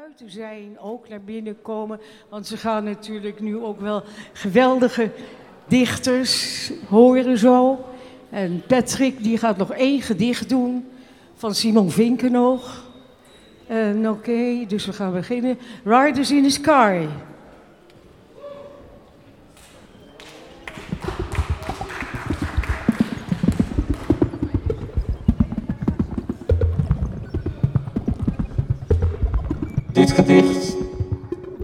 buiten zijn ook naar binnen komen. Want ze gaan natuurlijk nu ook wel geweldige dichters horen zo. En Patrick die gaat nog één gedicht doen van Simon Vinken nog. En oké, dus we gaan beginnen. Riders in the Sky. Gedicht,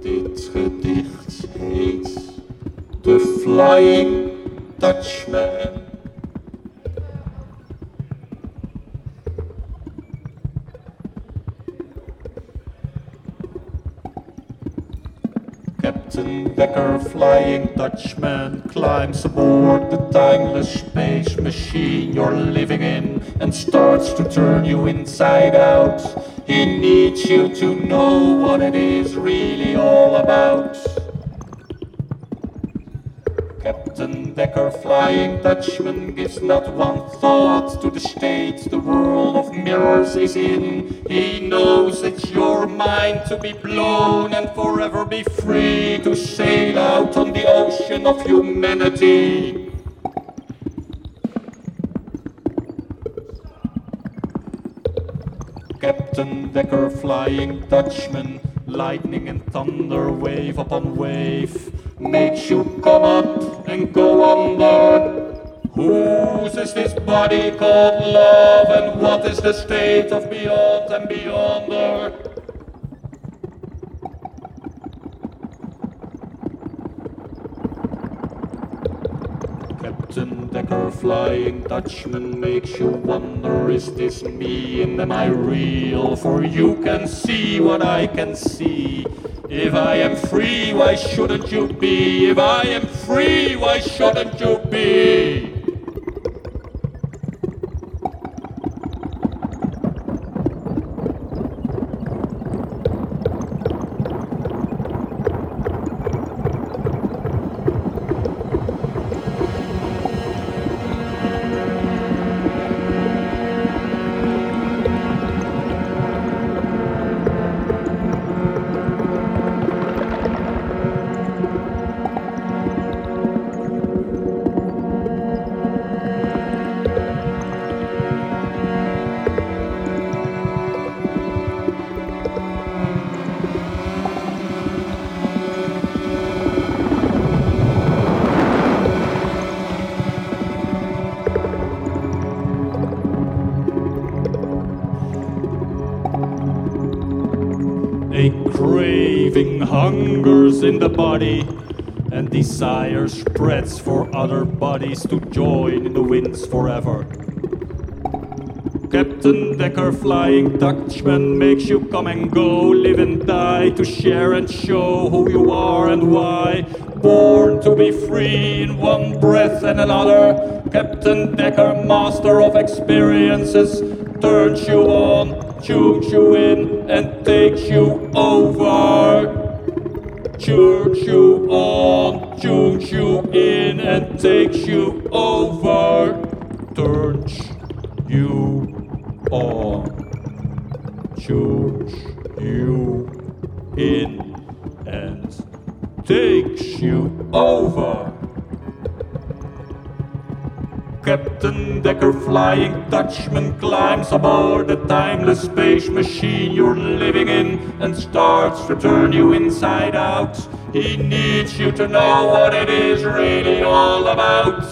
dit gedicht heet The Flying Dutchman. Captain Decker, Flying Dutchman, climbs aboard the timeless space machine you're living in and starts to turn you inside out. He needs you to know what it is really all about. Captain Decker, Flying Dutchman, gives not one thought to the state the world of mirrors is in. He knows it's your mind to be blown and forever be free to sail out on the ocean of humanity. Captain Decker, Flying Dutchman, lightning and thunder, wave upon wave, makes you come up and go under. Whose is this body called love, and what is the state of beyond and beyonder? Flying Dutchman, makes you wonder, is this me and am I real? For you can see what I can see. If I am free, why shouldn't you be? If I am free, why shouldn't you be? Hungers in the body, and desire spreads for other bodies to join in the winds forever. Captain Decker, Flying Dutchman, makes you come and go, live and die, to share and show who you are and why. Born to be free in one breath and another, Captain Decker, master of experiences, turns you on, tunes you in, and takes you over. Tunes you on, tunes you in, and takes you over. Turns you on, tunes you in, and takes you over. Captain Decker, Flying Dutchman, climbs aboard the timeless space machine you're living in and starts to turn you inside out. He needs you to know what it is really all about.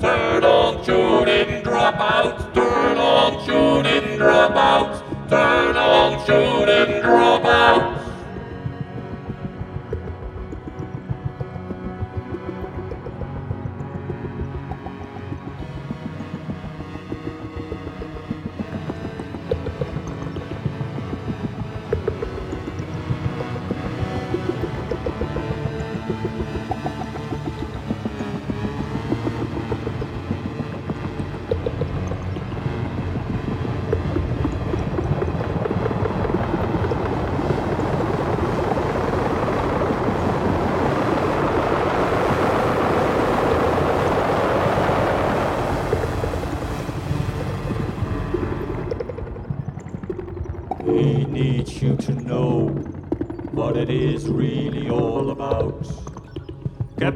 Turn on, tune in, drop out. Turn on, tune in, drop out. Turn on, tune in, drop out.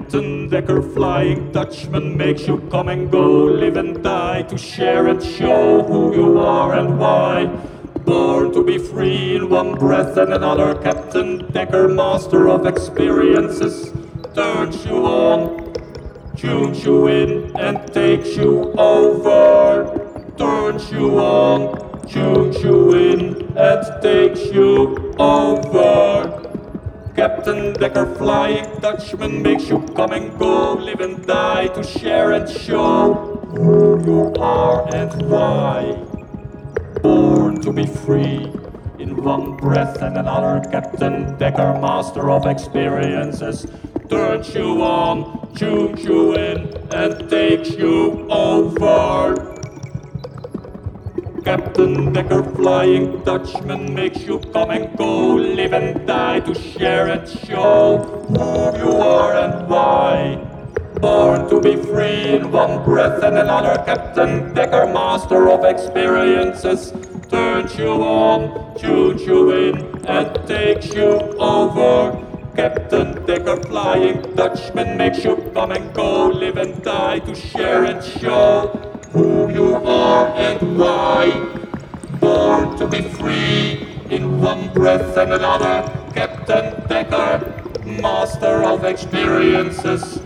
Captain Decker, Flying Dutchman, makes you come and go, live and die, to share and show who you are and why. Born to be free in one breath and another, Captain Decker, master of experiences, turns you on, tunes you in, and takes you over. Turns you on, tunes you in, and takes you over. Captain Decker, flying Dutchman, makes you come and go, live and die, to share and show who you are and why. Born to be free, in one breath and another, Captain Decker, master of experiences, turns you on, tunes you in, and takes you over. Captain Decker, flying Dutchman, makes you come and go, live and die to share and show who you are and why. Born to be free in one breath and another, Captain Decker, master of experiences, turns you on, tunes you in, and takes you over. Captain Decker, flying Dutchman, makes you come and go, live and die to share and show who you are and why. Born to be free in one breath and another, Captain Decker, master of experiences,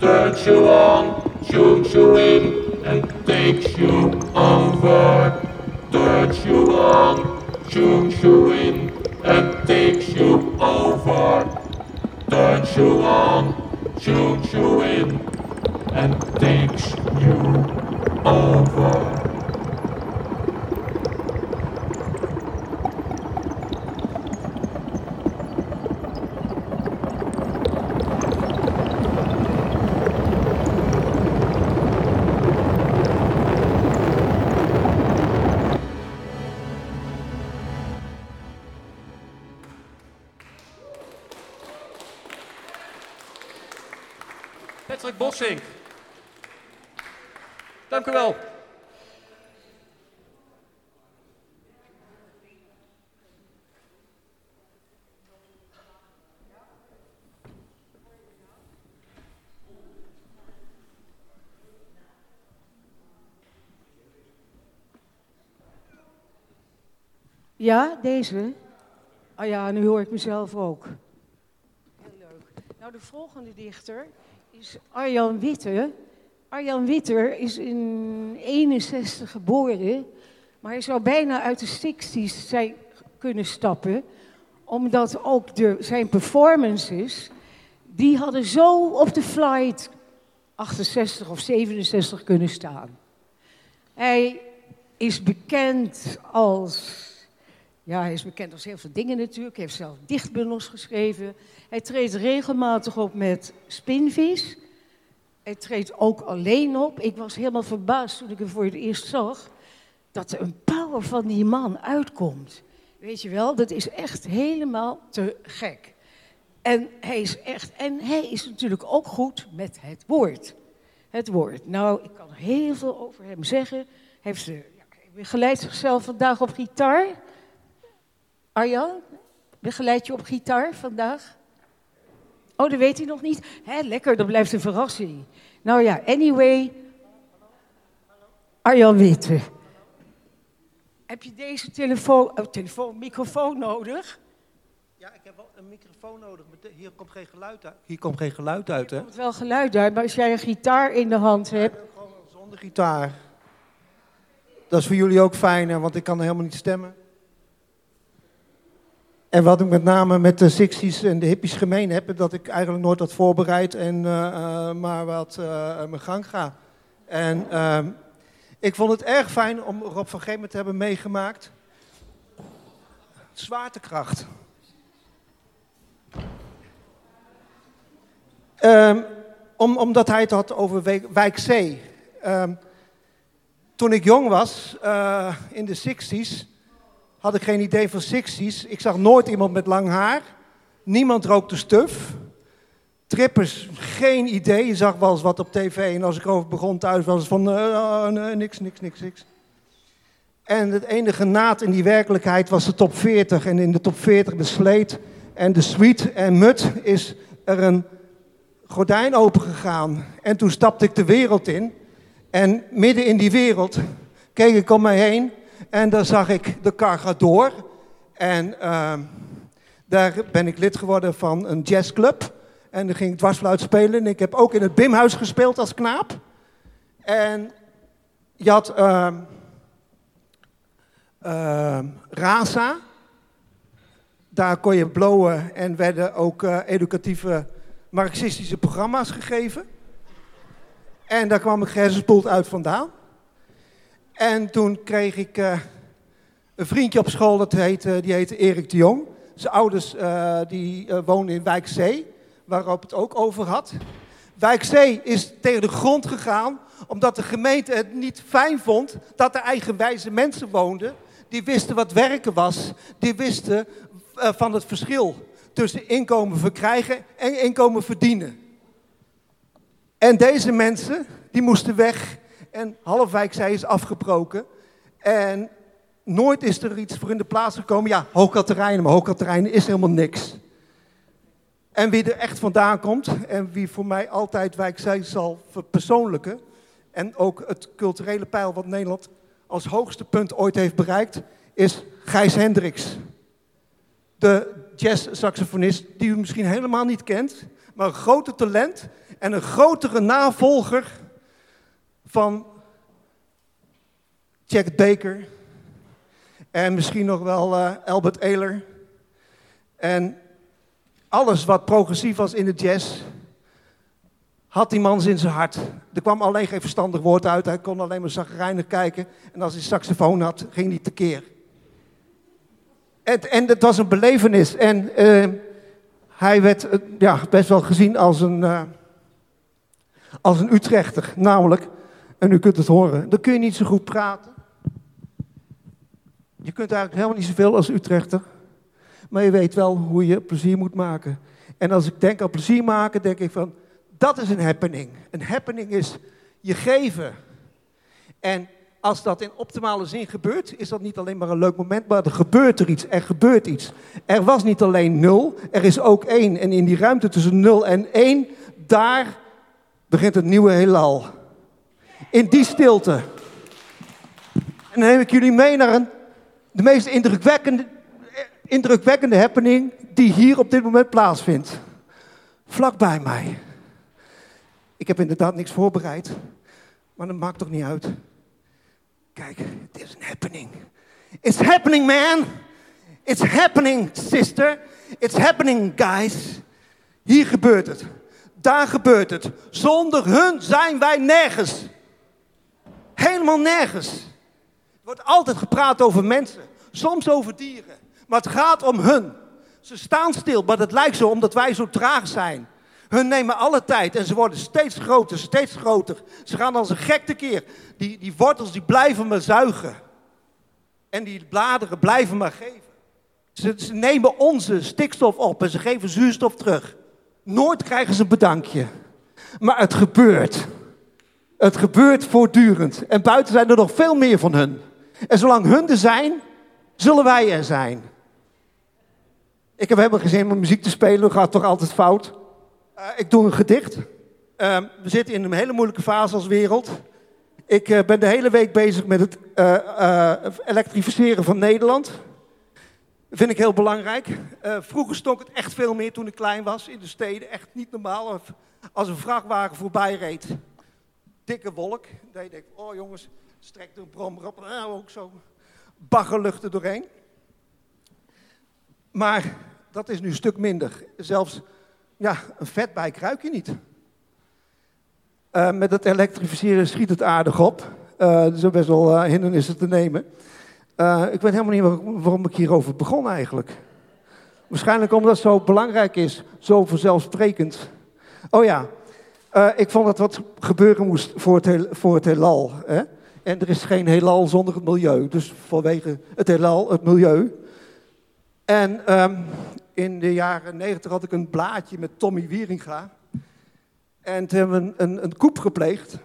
turns you on, tunes you in, and takes you over. Turns you on, tunes you in, and takes you over. Turns you on, tunes you in, and takes you over. Patrick Bossink. U wel. Ja, deze. Ah ja, nu hoor ik mezelf ook. Heel leuk. Nou, de volgende dichter is Arjan Witte. Arjan Witter is in 61 geboren, maar hij zou bijna uit de 60s zijn kunnen stappen, omdat ook de, zijn performances, die hadden zo op de flight 68 of 67 kunnen staan. Hij is bekend als ja, hij is bekend als heel veel dingen natuurlijk. Hij heeft zelf dichtbundels geschreven. Hij treedt regelmatig op met Spinvis. Hij treedt ook alleen op. Ik was helemaal verbaasd toen ik hem voor het eerst zag. Dat er een power van die man uitkomt. Weet je wel, dat is echt helemaal te gek. En hij is echt, en hij is natuurlijk ook goed met het woord. Het woord. Nou, ik kan heel veel over hem zeggen. Hij heeft, ja, hij geleidt zichzelf vandaag op gitaar. Arjan, begeleid je op gitaar vandaag? Oh, dat weet hij nog niet. Hè, lekker, dat blijft een verrassing. Nou ja, anyway. Arjan Witte. Heb je deze telefoon, oh, telefoon, microfoon nodig? Ja, ik heb wel een microfoon nodig. maar Hier komt geen geluid uit. Hier komt geen geluid uit, hè? Er komt wel geluid uit, maar als jij een gitaar in de hand hebt. Ik heb gewoon zonder gitaar. Dat is voor jullie ook fijn, hè, want ik kan helemaal niet stemmen. En wat ik met name met de 60s en de hippies gemeen heb, dat ik eigenlijk nooit wat voorbereid en eh, eh, maar wat eh, mijn gang ga. En ehm, ik vond het erg fijn om Rob van Gemen te hebben meegemaakt. Zwaartekracht. Ehm, om, omdat hij het had over Wijk, C. Ehm, toen ik jong was, in de 60s, had ik geen idee van 60s. Ik zag nooit iemand met lang haar. Niemand rookte stuf. Trippers, geen idee. Je zag wel eens wat op tv. En als ik erover begon thuis, was het van eh, nee, niks, niks, niks, niks. En het enige naad in die werkelijkheid was de top 40. En in de top 40 de sleet en de sweet en mut is er een gordijn opengegaan. En toen stapte ik de wereld in. En midden in die wereld keek ik om mij heen. En daar zag ik de Cargador. En ehm, daar ben ik lid geworden van een jazzclub. En dan ging ik dwarsfluit spelen. En ik heb ook in het Bimhuis gespeeld als knaap. En je had ehm, Rasa. Daar kon je blowen en werden ook eh, educatieve marxistische programma's gegeven. En daar kwam ik gehersenspoeld uit vandaan. En toen kreeg ik eh, een vriendje op school, dat heette, die heette Erik de Jong. Zijn ouders uh, die, woonden in Wijkzee, waarop het ook over had. Wijkzee is tegen de grond gegaan, omdat de gemeente het niet fijn vond dat er eigenwijze mensen woonden. Die wisten wat werken was, die wisten van het verschil tussen inkomen verkrijgen en inkomen verdienen. En deze mensen, die moesten weg en Halfwijkzij is afgebroken. En nooit is er iets voor in de plaats gekomen. Ja, Hoogkaterijnen, maar Hoogkaterijnen is helemaal niks. En wie er echt vandaan komt en wie voor mij altijd wijkzij zal verpersoonlijken... en ook het culturele pijl wat Nederland als hoogste punt ooit heeft bereikt... is Gijs Hendricks. De jazz-saxofonist die u misschien helemaal niet kent... maar een grote talent en een grotere navolger van Jack Baker en misschien nog wel uh, Albert Ehler. En alles wat progressief was in de jazz, had die man in zijn hart. Er kwam alleen geen verstandig woord uit, hij kon alleen maar zagrijnig kijken. En als hij saxofoon had, ging hij tekeer. En, en het was een belevenis. En uh, hij werd uh, ja, best wel gezien als een, als een Utrechter. Namelijk, en u kunt het horen, dan kun je niet zo goed praten. Je kunt eigenlijk helemaal niet zoveel als Utrechter. Maar je weet wel hoe je plezier moet maken. En als ik denk aan plezier maken, denk ik van, dat is een happening. Een happening is je geven. En als dat in optimale zin gebeurt, is dat niet alleen maar een leuk moment, maar er gebeurt er iets. Er gebeurt iets. Er was niet alleen nul, er is ook één. En in die ruimte tussen nul en één, daar begint het nieuwe heelal. In die stilte. En dan neem ik jullie mee naar een, de meest indrukwekkende, indrukwekkende happening die hier op dit moment plaatsvindt. Vlak bij mij. Ik heb inderdaad niks voorbereid, maar dat maakt toch niet uit. Kijk, dit is een happening. It's happening, man. It's happening, sister. It's happening, guys. Hier gebeurt het. Daar gebeurt het. Zonder hun zijn wij nergens. Helemaal nergens. Er wordt altijd gepraat over mensen, soms over dieren. Maar het gaat om hun. Ze staan stil, maar het lijkt zo omdat wij zo traag zijn. Hun nemen alle tijd en ze worden steeds groter, steeds groter. Ze gaan als een gek tekeer. Die, die wortels die blijven maar zuigen. En die bladeren blijven maar geven. Ze, ze nemen onze stikstof op en ze geven zuurstof terug. Nooit krijgen ze een bedankje. Maar het gebeurt. Het gebeurt voortdurend. En buiten zijn er nog veel meer van hun. En zolang hun er zijn, zullen wij er zijn. Ik heb helemaal geen zin om muziek te spelen, gaat toch altijd fout. Uh, ik doe een gedicht. Uh, we zitten in een hele moeilijke fase als wereld. Ik uh, ben de hele week bezig met het eh, elektrificeren van Nederland. Dat vind ik heel belangrijk. vroeger stonk het echt veel meer toen ik klein was in de steden. Echt niet normaal. Als een vrachtwagen voorbij reed, dikke wolk. Dat je denkt, oh jongens, strekt een brommer op. Nou, ook zo baggerlucht er doorheen. Maar dat is nu een stuk minder. Zelfs ja, een vetbijk ruik je niet. Uh, met het elektrificeren schiet het aardig op. Uh, er best wel uh, hindernissen te nemen. ik weet helemaal niet waar, waarom ik hierover begon eigenlijk. Waarschijnlijk omdat het zo belangrijk is, zo vanzelfsprekend. Oh ja, ik vond dat wat gebeuren moest voor het, voor het heelal. Hè? En er is geen heelal zonder het milieu. Dus vanwege het heelal, het milieu. En um, in de jaren negentig had ik een blaadje met Tommy Wieringa. En toen hebben we een, een, een koep gepleegd.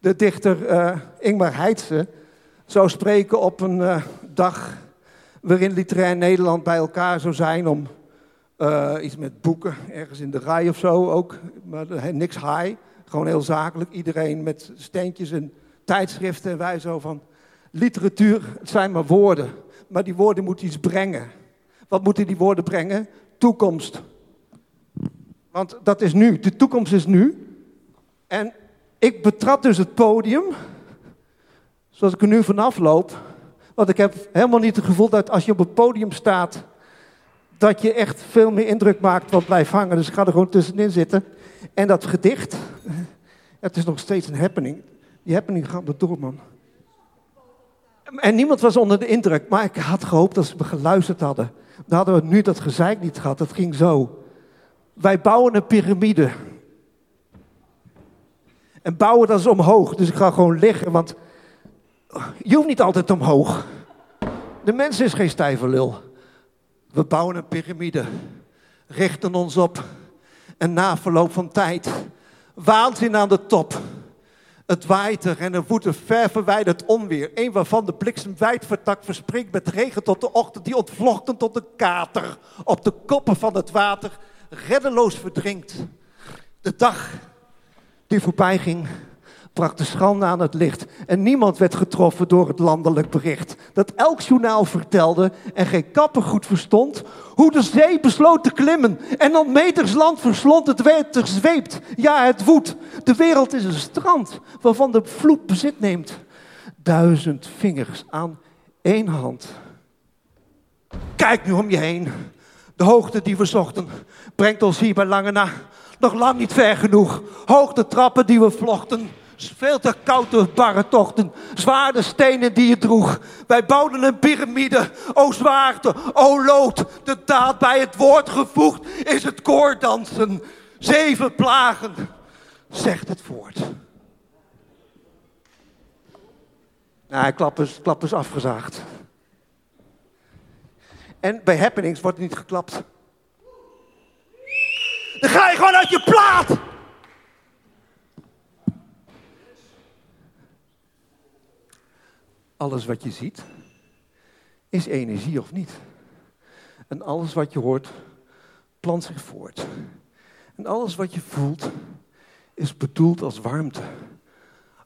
De dichter uh, Ingmar Heitse zou spreken op een eh, dag waarin literair Nederland bij elkaar zou zijn om eh, iets met boeken, ergens in de rij of zo ook, maar niks high, gewoon heel zakelijk. Iedereen met steentjes en tijdschriften en wij zo van, literatuur, het zijn maar woorden, maar die woorden moeten iets brengen. Wat moeten die woorden brengen? Toekomst. Want dat is nu, de toekomst is nu. En ik betrap dus het podium, zoals ik er nu vanaf loop. Want ik heb helemaal niet het gevoel dat als je op het podium staat, dat je echt veel meer indruk maakt wat blijft hangen. Dus ik ga er gewoon tussenin zitten. En dat gedicht, het is nog steeds een happening. Die happening gaat door, man. En niemand was onder de indruk, maar ik had gehoopt dat ze me geluisterd hadden. Dan hadden we nu dat gezeik niet gehad, het ging zo. Wij bouwen een piramide. En bouwen dat is omhoog, dus ik ga gewoon liggen, want je hoeft niet altijd omhoog. De mens is geen stijve lul. We bouwen een piramide, richten ons op en na verloop van tijd, waanzin aan de top. Het waait er en er woedt ver verwijderd onweer. Een waarvan de bliksem wijd vertakt verspringt met regen tot de ochtend die ontvlochten tot een kater. Op de koppen van het water reddeloos verdrinkt. De dag die voorbij ging, bracht de schande aan het licht. En niemand werd getroffen door het landelijk bericht. Dat elk journaal vertelde en geen kapper goed verstond. Hoe de zee besloot te klimmen. En dan meters land verslond. Het werd zweept. Ja, het woedt. De wereld is een strand waarvan de vloed bezit neemt. Duizend vingers aan één hand. Kijk nu om je heen. De hoogte die we zochten brengt ons hier bij lange na nog lang niet ver genoeg. Hoogte trappen die we vlochten. Veel te koude barre tochten. Zwaarde stenen die je droeg. Wij bouwden een piramide. O zwaarte, o lood. De daad bij het woord gevoegd is het koordansen. Zeven plagen, zegt het voort. Nou, klap is afgezaagd. En bij happenings wordt niet geklapt. Dan ga je gewoon uit je plaat. Alles wat je ziet is energie of niet. En alles wat je hoort plant zich voort. En alles wat je voelt is bedoeld als warmte.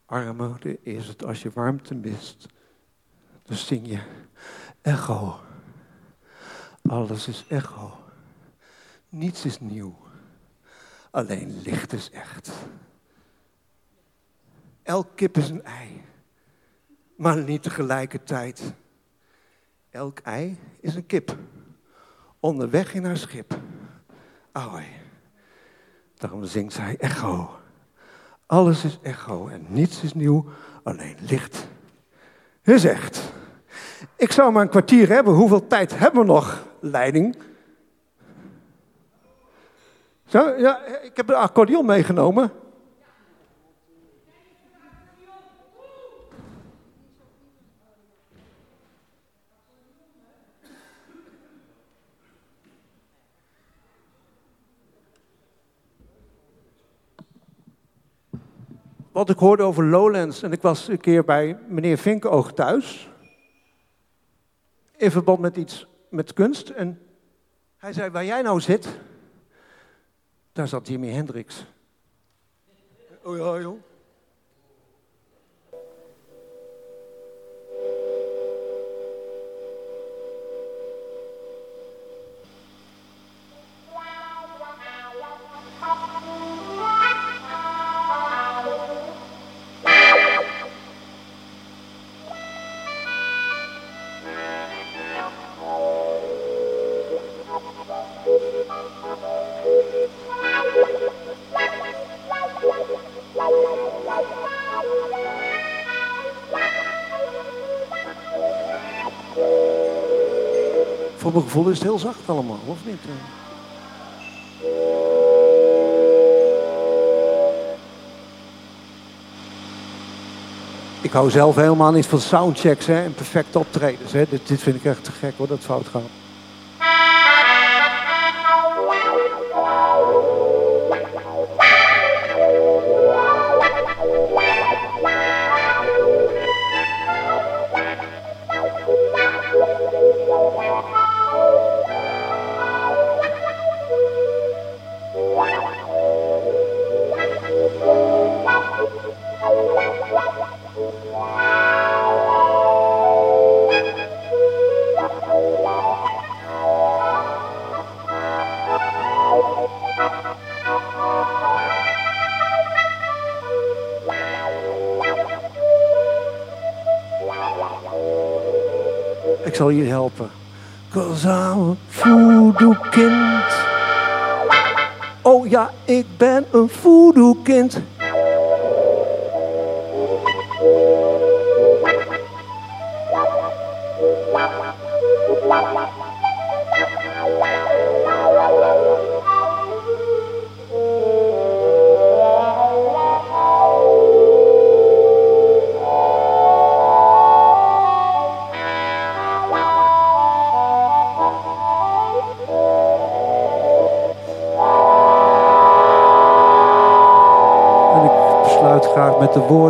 Armoede is het als je warmte mist. Dus zing je echo. Alles is echo. Niets is nieuw. Alleen licht is echt. Elk kip is een ei, maar niet tegelijkertijd. Elk ei is een kip, onderweg in haar schip. Auwee. Daarom zingt zij echo. Alles is echo en niets is nieuw, alleen licht is echt. Ik zou maar een kwartier hebben. Hoeveel tijd hebben we nog, leiding? Zo, ja, ik heb een accordeon meegenomen. Wat ik hoorde over Lowlands, en ik was een keer bij meneer Vinkenoog thuis. In verband met iets met kunst. En hij zei, waar jij nou zit, daar zat Jimi Hendrix. Oh ja, joh. Mijn gevoel is het heel zacht allemaal, of niet? Ik hou zelf helemaal niet van soundchecks hè, en perfecte optredens. Hè. Dit, dit vind ik echt te gek hoor, dat fout gaat. Je helpen. Cause I'm a kind. Oh ja, ik ben een voodoo kind.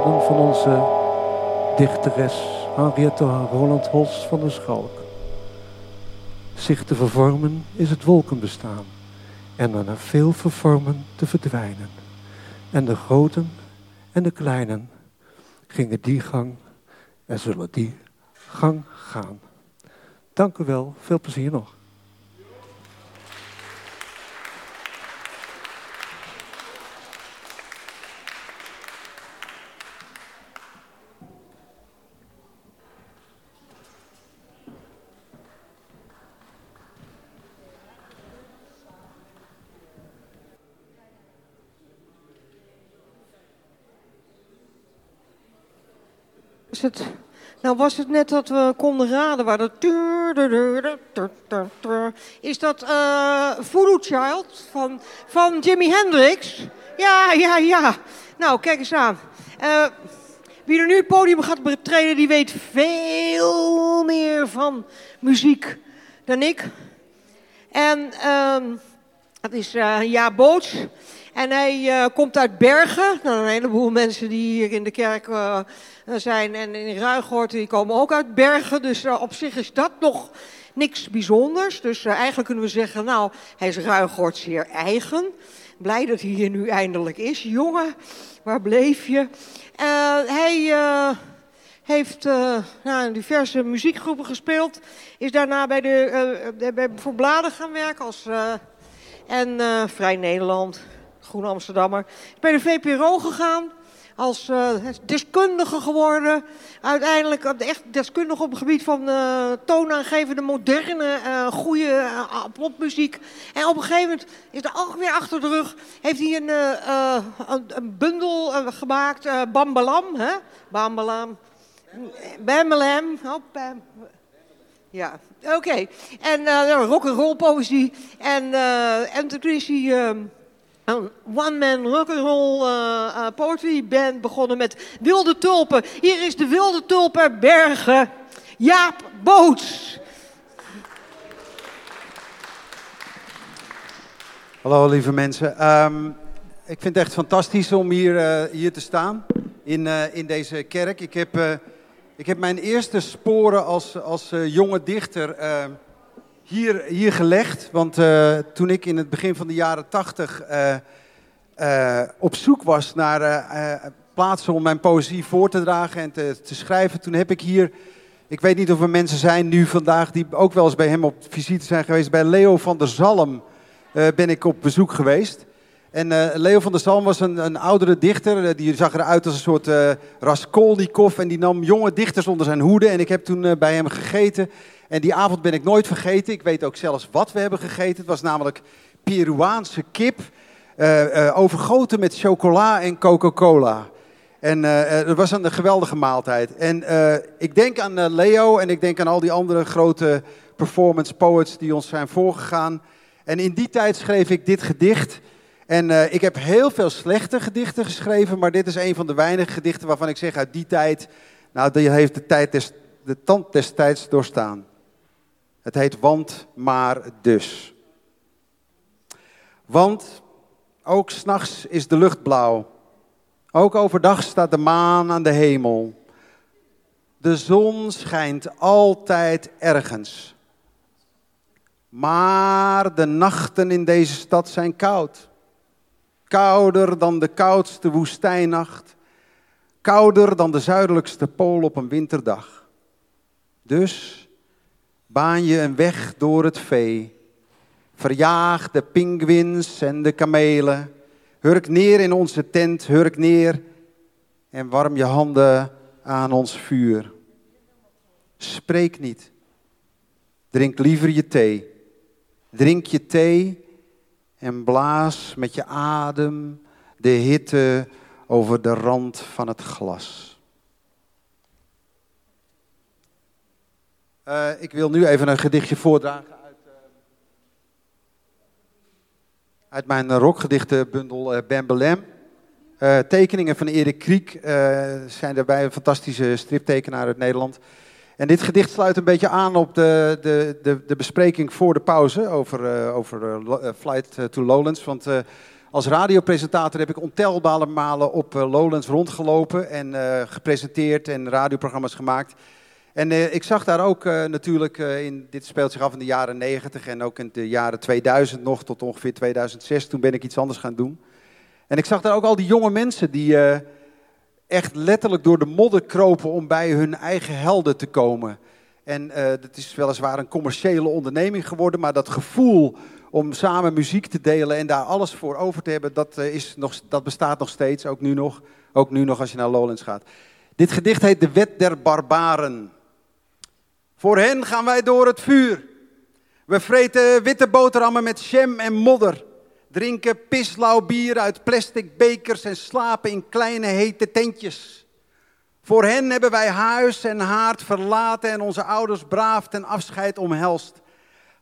Van onze dichteres Henriette Roland Holst van der Schalk. Zich te vervormen is het wolkenbestaan en dan na veel vervormen te verdwijnen. En de groten en de kleinen gingen die gang en zullen die gang gaan. Dank u wel, veel plezier nog. Was het, nou was het net dat we konden raden waar dat... Is dat eh Voodoo Child van, van Jimi Hendrix? Ja, ja, ja. Nou, kijk eens aan. Eh, wie er nu het podium gaat betreden, die weet veel meer van muziek dan ik. En ehm dat is eh Ja Boots. En hij eh, komt uit Bergen. Nou, een heleboel mensen die hier in de kerk eh, zijn en in Ruigoort, die komen ook uit Bergen. Dus eh, op zich is dat nog niks bijzonders. Dus eigenlijk kunnen we zeggen, nou, hij is Ruigoort zeer eigen. Blij dat hij hier nu eindelijk is. Jongen, waar bleef je? Hij heeft nou, diverse muziekgroepen gespeeld. Is daarna bij de, bij, voor Bladen gaan werken als... en Vrij Nederland, Groen Amsterdammer. Is bij de VPRO gegaan als eh, deskundige geworden. Uiteindelijk echt deskundige op het gebied van eh, toonaangevende, moderne, eh goede popmuziek. En op een gegeven moment is er ook weer achter de rug. Heeft hij een, een, bundel gemaakt, Bambalam. Hè? Bambalam. Bambalam. Oh, bam. Ja, oké. En uh, rock and roll poëzie. En, en toen is ehm, een one-man rock and roll eh, eh, poetry band begonnen met Wilde Tulpen. Hier is de Wilde Tulpen Bergen. Jaap Boots. Hallo lieve mensen. Ehm, ik vind het echt fantastisch om hier, eh, hier te staan in, in deze kerk. Ik heb, ik heb mijn eerste sporen als, als jonge dichter eh, hier, hier gelegd. Want eh, toen ik in het begin van de jaren tachtig eh, eh, op zoek was naar plaatsen om mijn poëzie voor te dragen en te, te schrijven, toen heb ik hier... Ik weet niet of er mensen zijn nu vandaag die ook wel eens bij hem op visite zijn geweest. Bij Leo van der Zalm ben ik op bezoek geweest. En Leo van der Zalm was een, een oudere dichter. die zag eruit als een soort eh Raskolnikov. En die nam jonge dichters onder zijn hoede. En ik heb toen bij hem gegeten. En die avond ben ik nooit vergeten. Ik weet ook zelfs wat we hebben gegeten. Het was namelijk Peruaanse kip. eh, eh, overgoten met chocola en Coca-Cola. En eh, eh, het was een geweldige maaltijd. En ik denk aan Leo en ik denk aan al die andere grote performance poets die ons zijn voorgegaan. En in die tijd schreef ik dit gedicht. En ik heb heel veel slechte gedichten geschreven, maar dit is een van de weinige gedichten waarvan ik zeg uit die tijd, nou, die heeft de, tijd des, de tand des tijds doorstaan. Het heet Want, maar, dus. Want ook s'nachts is de lucht blauw. Ook overdag staat de maan aan de hemel. De zon schijnt altijd ergens. Maar de nachten in deze stad zijn koud. Kouder dan de koudste woestijnacht. Kouder dan de zuidelijkste pool op een winterdag. Dus baan je een weg door het vee. Verjaag de pinguïns en de kamelen. Hurk neer in onze tent, hurk neer en warm je handen aan ons vuur. Spreek niet, Drink liever je thee. Drink je thee en blaas met je adem de hitte over de rand van het glas. Uh, ik wil nu even een gedichtje voordragen uit, uh, uit mijn rockgedichtenbundel uh, Ben Belem. tekeningen van Erik Kriek zijn daarbij een fantastische striptekenaar uit Nederland. En dit gedicht sluit een beetje aan op de, de, de, de bespreking voor de pauze over, over Flight to Lowlands. Want als radiopresentator heb ik ontelbare malen op Lowlands rondgelopen en gepresenteerd en radioprogramma's gemaakt. En uh, ik zag daar ook uh, natuurlijk, uh, in, dit speelt zich af in de jaren 90 en ook in de jaren 2000 nog, tot ongeveer 2006. Toen ben ik iets anders gaan doen. En ik zag daar ook al die jonge mensen die echt letterlijk door de modder kropen om bij hun eigen helden te komen. En dat is weliswaar een commerciële onderneming geworden, maar dat gevoel om samen muziek te delen en daar alles voor over te hebben, dat, is nog, dat bestaat nog steeds, ook nu nog. Ook nu nog als je naar Lowlands gaat. Dit gedicht heet De Wet der Barbaren. Voor hen gaan wij door het vuur. We vreten witte boterhammen met jam en modder. Drinken pislauw bier uit plastic bekers en slapen in kleine hete tentjes. Voor hen hebben wij huis en haard verlaten en onze ouders braaf ten afscheid omhelst.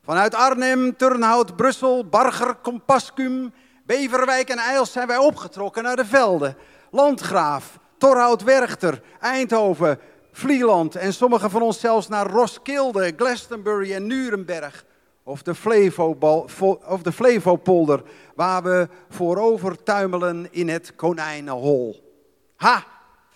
Vanuit Arnhem, Turnhout, Brussel, Barger, Compascum, Beverwijk en Eils zijn wij opgetrokken naar de velden. Landgraaf, Torhout, Werchter, Eindhoven, Vlieland en sommigen van ons zelfs naar Roskilde, Glastonbury en Nuremberg. Of de, Flevobal, of de Flevopolder, waar we voorover tuimelen in het konijnenhol. Ha,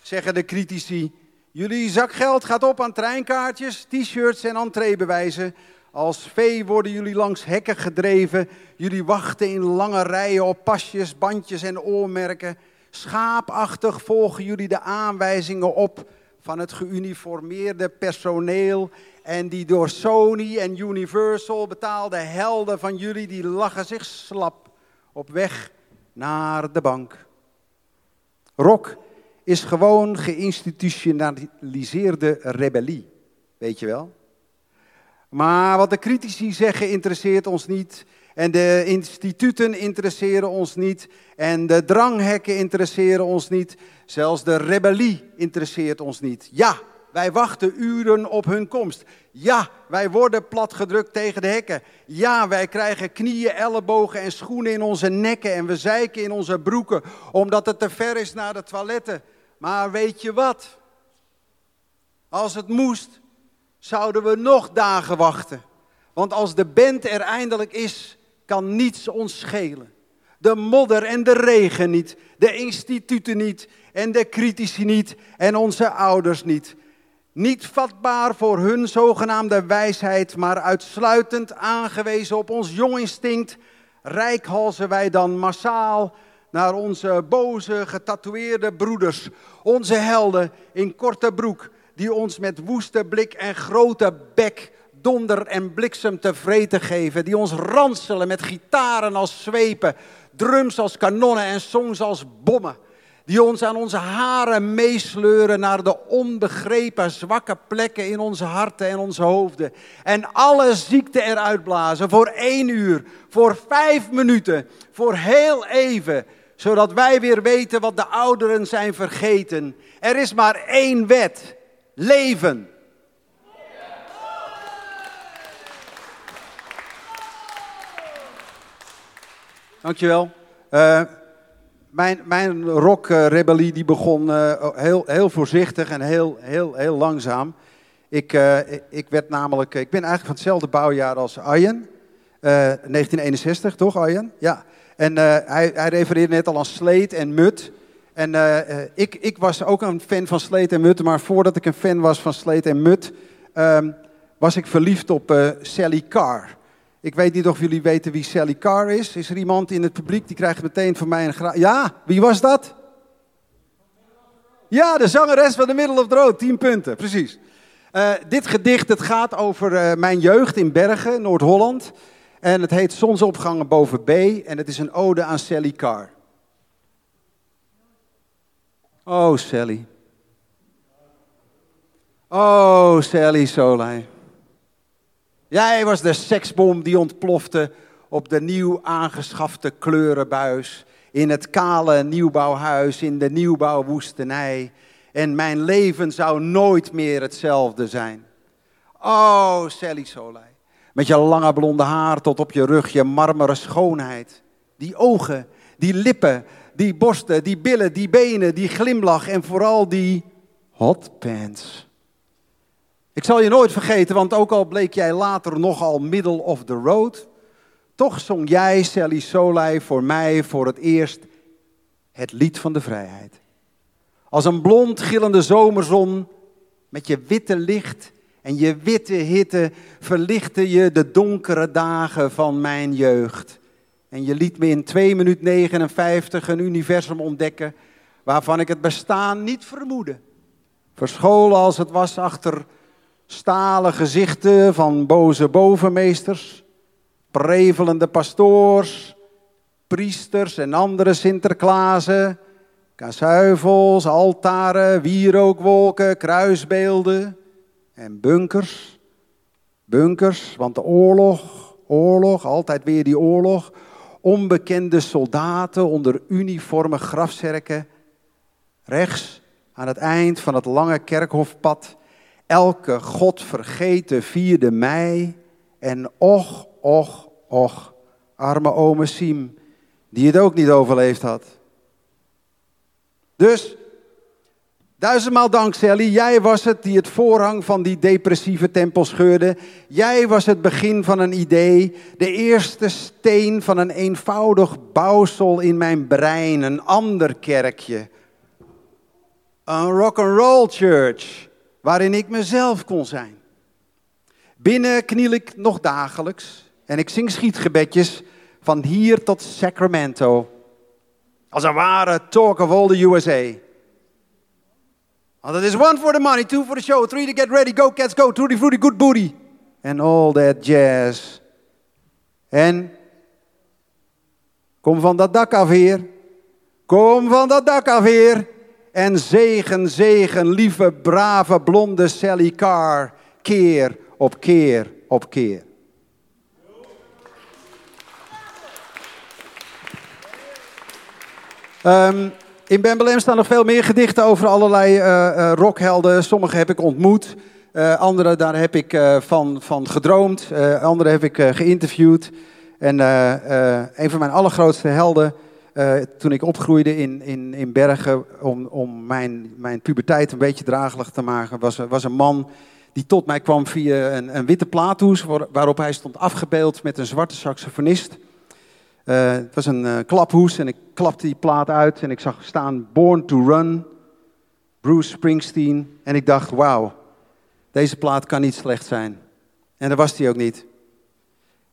zeggen de critici. Jullie zakgeld gaat op aan treinkaartjes, t-shirts en entreebewijzen. Als vee worden jullie langs hekken gedreven. Jullie wachten in lange rijen op pasjes, bandjes en oormerken. Schaapachtig volgen jullie de aanwijzingen op van het geuniformeerde personeel en die door Sony en Universal betaalde helden van jullie, die lachen zich slap op weg naar de bank. Rock is gewoon geïnstitutionaliseerde rebellie, weet je wel. Maar wat de critici zeggen interesseert ons niet. En de instituten interesseren ons niet. En de dranghekken interesseren ons niet. Zelfs de rebellie interesseert ons niet. Ja, wij wachten uren op hun komst. Ja, wij worden platgedrukt tegen de hekken. Ja, wij krijgen knieën, ellebogen en schoenen in onze nekken en we zeiken in onze broeken omdat het te ver is naar de toiletten. Maar weet je wat? Als het moest, zouden we nog dagen wachten. Want als de band er eindelijk is, kan niets ons schelen. De modder en de regen niet, de instituten niet en de critici niet en onze ouders niet. Niet vatbaar voor hun zogenaamde wijsheid, maar uitsluitend aangewezen op ons jong instinct, rijkhalzen wij dan massaal naar onze boze, getatoeëerde broeders, onze helden in korte broek, die ons met woeste blik en grote bek donder en bliksem te vreten geven, die ons ranselen met gitaren als zwepen, drums als kanonnen en songs als bommen. Die ons aan onze haren meesleuren naar de onbegrepen zwakke plekken in onze harten en onze hoofden. En alle ziekte eruit blazen voor één uur, voor vijf minuten, voor heel even. Zodat wij weer weten wat de ouderen zijn vergeten. Er is maar één wet: leven. Dankjewel. Uh, mijn, mijn rockrebellie die begon uh, heel, heel voorzichtig en heel, heel, heel langzaam. Ik, uh, ik werd namelijk, ik ben eigenlijk van hetzelfde bouwjaar als Arjen. 1961, toch Arjen? Ja. En hij, hij refereerde net al aan Sleet en Mut. En ik, ik was ook een fan van Sleet en Mut, maar voordat ik een fan was van Sleet en Mut, ehm, was ik verliefd op Sally Carr. Ik weet niet of jullie weten wie Sally Carr is. Is er iemand in het publiek die krijgt meteen van mij een graag. Ja, wie was dat? Ja, de zangeres van de Middle of the Road. Tien punten, precies. Uh, dit gedicht het gaat over uh, mijn jeugd in Bergen, Noord-Holland. En het heet Zonsopgangen boven B. En het is een ode aan Sally Carr. Oh, Sally. Oh, Sally Solai. Jij was de seksbom die ontplofte op de nieuw aangeschafte kleurenbuis. In het kale nieuwbouwhuis in de nieuwbouwwoestenij. En mijn leven zou nooit meer hetzelfde zijn. Oh, Sally Solei. Met je lange blonde haar tot op je rug, je marmeren schoonheid. Die ogen, die lippen, die borsten, die billen, die benen, die glimlach en vooral die hotpants. Ik zal je nooit vergeten, want ook al bleek jij later nogal middle of the road, toch zong jij, Sally Solei, voor mij voor het eerst het lied van de vrijheid. Als een blond gillende zomerzon met je witte licht en je witte hitte verlichtte je de donkere dagen van mijn jeugd. En je liet me in 2 minuut 59 een universum ontdekken waarvan ik het bestaan niet vermoedde. Verscholen als het was achter stalen gezichten van boze bovenmeesters, prevelende pastoors, priesters en andere Sinterklaasen, kasuivels, altaren, wierookwolken, kruisbeelden en bunkers. Bunkers, want de oorlog, oorlog, altijd weer die oorlog. Onbekende soldaten onder uniforme grafzerken. Rechts aan het eind van het lange kerkhofpad. Elke godvergeten vierde mei. En och, och, och, arme ome Siem, die het ook niet overleefd had. Dus Duizendmaal dank, Sally. Jij was het die het voorhang van die depressieve tempel scheurde. Jij was het begin van een idee. De eerste steen van een eenvoudig bouwsel in mijn brein. Een ander kerkje. Een rock'n'roll church. Waarin ik mezelf kon zijn. Binnen kniel ik nog dagelijks. En ik zing schietgebedjes van hier tot Sacramento. Als een ware talk of all the USA. Want het is one for the money, two for the show, three to get ready, go cats go, tutti fruity good booty. And all that jazz. En kom van dat dak af heer. Kom van dat dak af heer. En zegen, zegen, lieve, brave, blonde Sally Carr. Keer op keer op keer. Um, in Bembelem staan nog veel meer gedichten over allerlei uh, uh, rockhelden. Sommige heb ik ontmoet, uh, andere daar heb ik van, van gedroomd, andere heb ik geïnterviewd. En een van mijn allergrootste helden, toen ik opgroeide in, in, in Bergen, om, om mijn, mijn puberteit een beetje dragelig te maken, was, was een man die tot mij kwam via een, een witte plaathoes, waarop hij stond afgebeeld met een zwarte saxofonist. Uh, het was een uh, klaphoes en ik klapte die plaat uit en ik zag staan Born to Run, Bruce Springsteen. En ik dacht, wauw, deze plaat kan niet slecht zijn. En dat was die ook niet.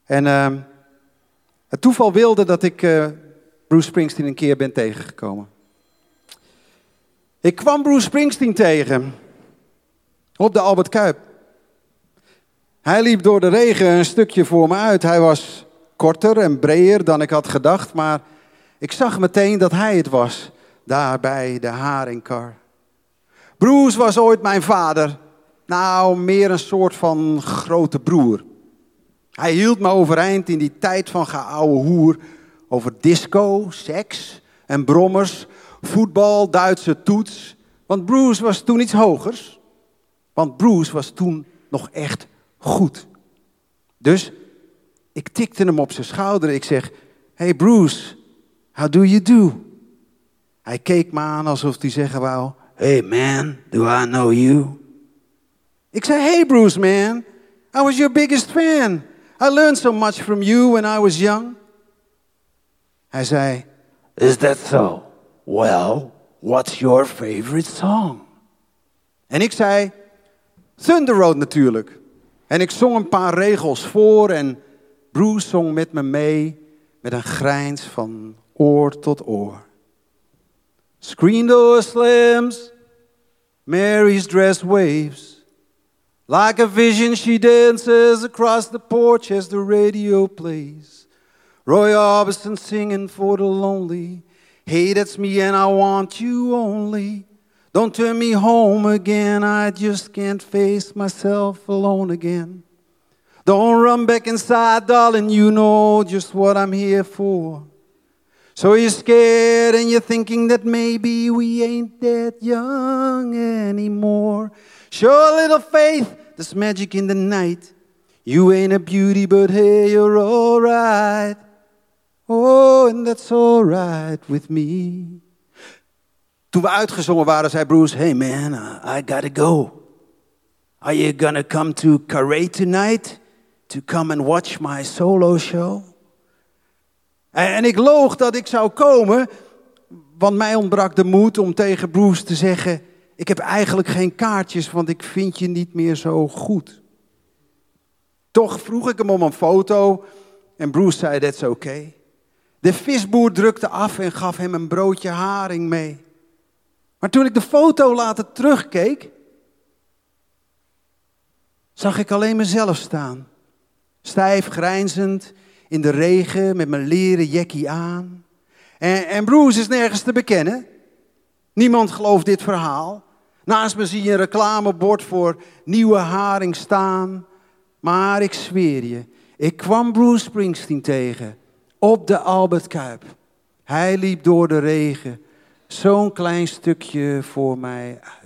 En uh, het toeval wilde dat ik eh, Bruce Springsteen een keer ben tegengekomen. Ik kwam Bruce Springsteen tegen op de Albert Kuip. Hij liep door de regen een stukje voor me uit. Hij was korter en breder dan ik had gedacht, maar ik zag meteen dat hij het was, daar bij de haringkar. Bruce was ooit mijn vader, nou meer een soort van grote broer. Hij hield me overeind in die tijd van geouwe hoer over disco, seks en brommers, voetbal, Duitse toets. Want Bruce was toen iets hogers. Want Bruce was toen nog echt goed. Dus ik tikte hem op zijn schouder. Ik zeg, hey Bruce, how do you do? Hij keek me aan alsof hij zeggen wou, hey man, do I know you? Ik zei, hey Bruce man, I was your biggest fan. I learned so much from you when I was young. Hij zei, is that so? Well, what's your favorite song? En ik zei, Thunder Road natuurlijk. En ik zong een paar regels voor en Bruce zong met me mee met een grijns van oor tot oor. Screen door slams, Mary's dress waves. Like a vision, she dances across the porch as the radio plays. Roy Orbison singing for the lonely. Hey, that's me, and I want you only. Don't turn me home again, I just can't face myself alone again. Don't run back inside, darling, you know just what I'm here for. So you're scared and you're thinking that maybe we ain't that young anymore. Show a little faith, there's magic in the night. You ain't a beauty, but hey, you're alright. Oh, and that's alright with me. Toen we uitgezongen waren, zei Bruce: Hey man, I gotta go. Are you gonna come to Carré tonight to come and watch my solo show? En ik loog dat ik zou komen, want mij ontbrak de moed om tegen Bruce te zeggen: Ik heb eigenlijk geen kaartjes, want ik vind je niet meer zo goed. Toch vroeg ik hem om een foto en Bruce zei: That's okay. De visboer drukte af en gaf hem een broodje haring mee. Maar toen ik de foto later terugkeek, zag ik alleen mezelf staan. Stijf grijnzend in de regen met mijn leren jackie aan. En, en Bruce is nergens te bekennen. Niemand gelooft dit verhaal. Naast me zie je een reclamebord voor nieuwe haring staan. Maar ik zweer je, ik kwam Bruce Springsteen tegen op de Albert Kuip. Hij liep door de regen, zo'n klein stukje voor mij uit.